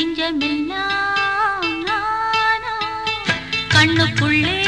நெஞ்சமெல்லாம் கண்ணுக்குள்ளே